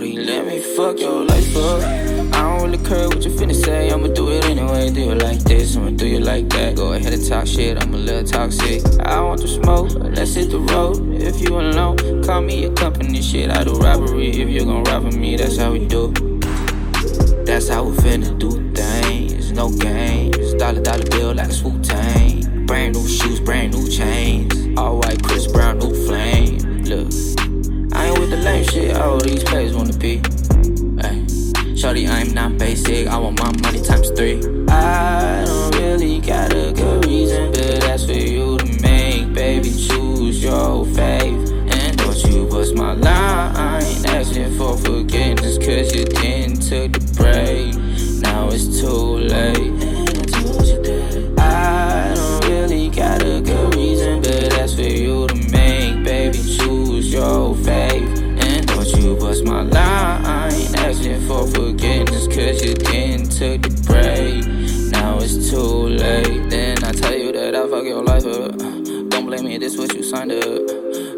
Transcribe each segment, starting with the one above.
Shawty, let me fuck your life up. I don't really care what you finna say. I'ma do it anyway. Do you like this? I'ma do you like that. Go ahead and talk shit. I'm a little toxic. I want to smoke. Let's hit the road. If you alone, call me your company. Shit, I do robbery. If you gon' rob me, that's how we do. That's how we finna do things. No games. Dollar dollar bill like a Tang. Brand new shoes, brand new chains. All white, Chris Brown, new flame. Look. I ain't with the lame shit, all these players I want my money times three. I don't really got a good reason, but that's for you to make. Baby, choose your fave. And don't you bust my line, asking for forgiveness, cause you didn't took the break. Now it's too late. Took the break. Now it's too late. Then I tell you that I fuck your life up. Don't blame me, this what you signed up.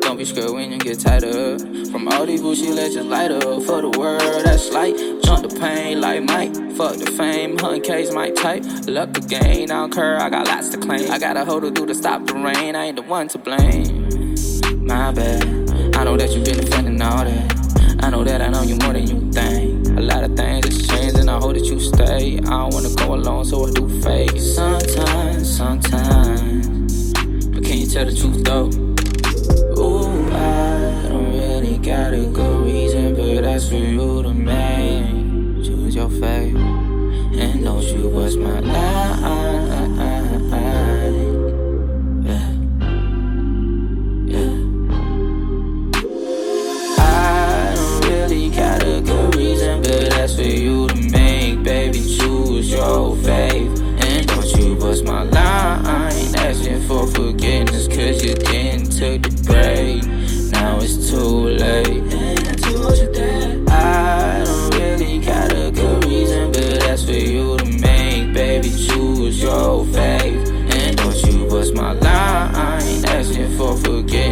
Don't be scared when you get tied up. From all these bullshit, let's just light up. For the world, that's light. Jump the pain like Mike. Fuck the fame, hunt case, might type. Luck the game, I don't care, I got lots to claim. I got a hold to do to stop the rain, I ain't the one to blame. My bad, I know that you been defending all that. I know that I know you more than you think. A lot of things I hope that you stay. I don't wanna go alone, so I do fake. Sometimes, sometimes. But can you tell the truth though? Ooh, I don't really got a good reason, but that's for you to make. Choose your fate, and don't you bust my line. Now it's too late. I don't really got a good reason, but that's for you to make. Baby, choose your fave. And don't you bust my line, asking for forgiveness,